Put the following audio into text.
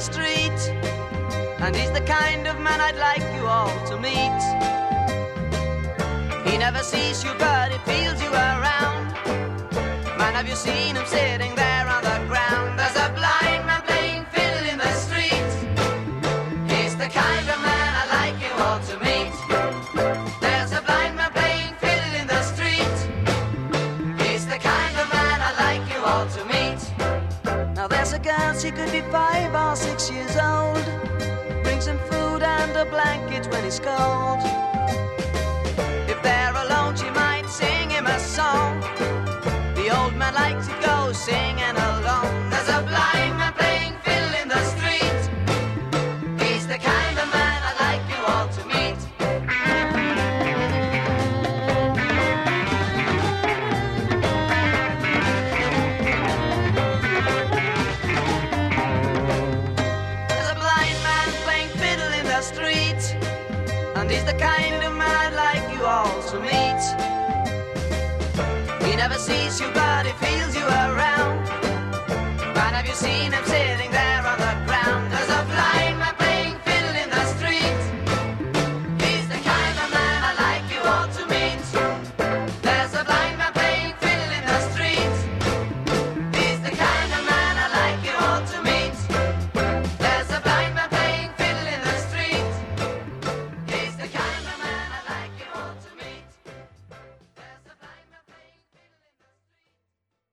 street. And he's the kind of man I'd like you all to meet. He never sees you, but he feels you around. Man, have you seen him sitting girl, she could be five or six years old. Brings him food and a blanket when it's cold. If they're alone, she might sing him a song. The old man likes to go singing alone. He's the kind of man like you all to meet. He never sees you, but he feels you around. Man, have you seen him